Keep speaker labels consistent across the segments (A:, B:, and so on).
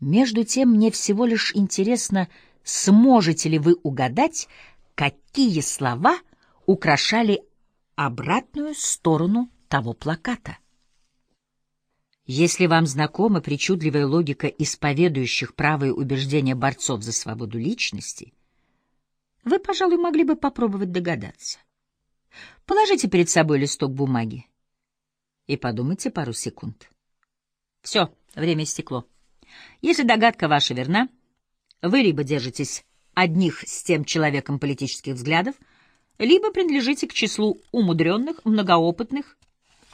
A: Между тем, мне всего лишь интересно, сможете ли вы угадать, какие слова украшали обратную сторону того плаката. Если вам знакома причудливая логика исповедующих правые убеждения борцов за свободу личности, вы, пожалуй, могли бы попробовать догадаться. Положите перед собой листок бумаги и подумайте пару секунд. Все, время истекло. Если догадка ваша верна, вы либо держитесь одних с тем человеком политических взглядов, либо принадлежите к числу умудренных, многоопытных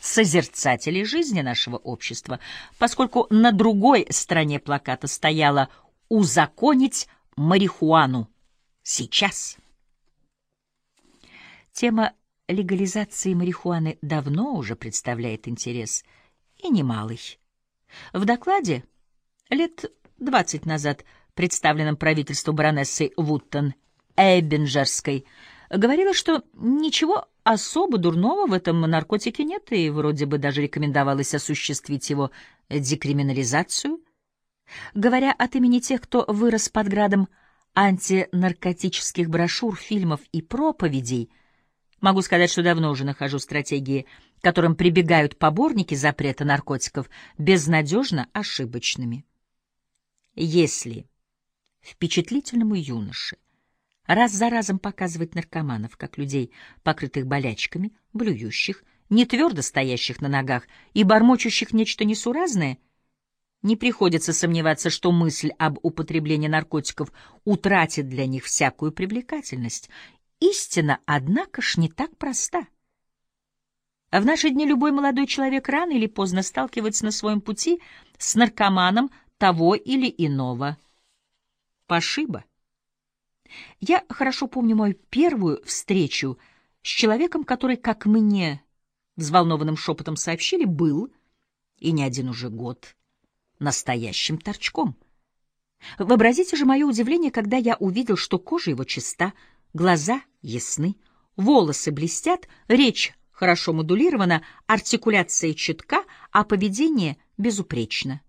A: созерцателей жизни нашего общества, поскольку на другой стороне плаката стояло «Узаконить марихуану сейчас». Тема легализации марихуаны давно уже представляет интерес, и немалый. В докладе лет двадцать назад, представленном правительству баронессы Вуттон Эйббинджерской, говорила, что ничего особо дурного в этом наркотике нет, и вроде бы даже рекомендовалось осуществить его декриминализацию. Говоря от имени тех, кто вырос под градом антинаркотических брошюр, фильмов и проповедей, могу сказать, что давно уже нахожу стратегии, которым прибегают поборники запрета наркотиков, безнадежно ошибочными. Если впечатлительному юноше раз за разом показывать наркоманов, как людей, покрытых болячками, блюющих, не твердо стоящих на ногах и бормочущих нечто несуразное, не приходится сомневаться, что мысль об употреблении наркотиков утратит для них всякую привлекательность. Истина, однако ж, не так проста. В наши дни любой молодой человек рано или поздно сталкивается на своем пути с наркоманом того или иного пошиба. Я хорошо помню мою первую встречу с человеком, который, как мне взволнованным шепотом сообщили, был, и не один уже год, настоящим торчком. Вообразите же мое удивление, когда я увидел, что кожа его чиста, глаза ясны, волосы блестят, речь хорошо модулирована, артикуляция четка, а поведение безупречно.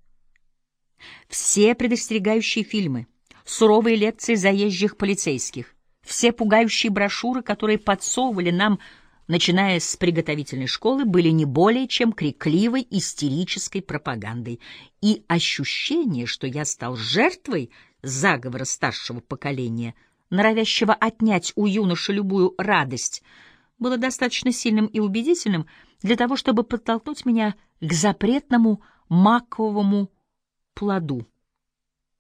A: Все предостерегающие фильмы — суровые лекции заезжих полицейских, все пугающие брошюры, которые подсовывали нам, начиная с приготовительной школы, были не более чем крикливой истерической пропагандой. И ощущение, что я стал жертвой заговора старшего поколения, норовящего отнять у юноши любую радость, было достаточно сильным и убедительным для того, чтобы подтолкнуть меня к запретному маковому плоду.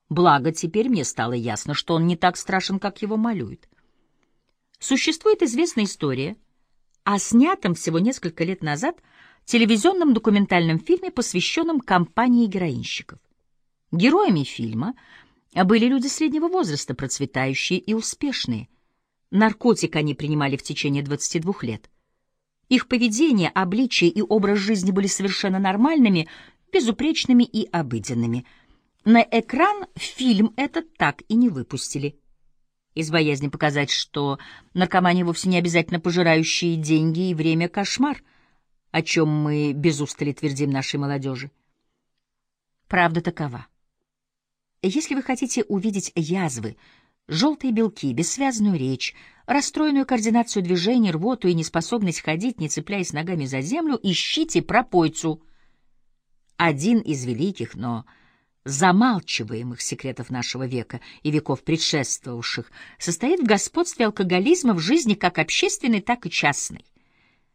A: Благо, теперь мне стало ясно, что он не так страшен, как его малюют. Существует известная история о снятом всего несколько лет назад телевизионном документальном фильме, посвященном кампании героинщиков. Героями фильма были люди среднего возраста, процветающие и успешные. Наркотик они принимали в течение 22 лет. Их поведение, обличие и образ жизни были совершенно нормальными, безупречными и обыденными – на экран фильм этот так и не выпустили. Из боязни показать, что наркомания вовсе не обязательно пожирающие деньги и время кошмар, о чем мы без устали твердим нашей молодежи. Правда такова. Если вы хотите увидеть язвы, желтые белки, бессвязную речь, расстроенную координацию движений, рвоту и неспособность ходить, не цепляясь ногами за землю, ищите пропойцу. Один из великих, но замалчиваемых секретов нашего века и веков предшествовавших состоит в господстве алкоголизма в жизни как общественной, так и частной.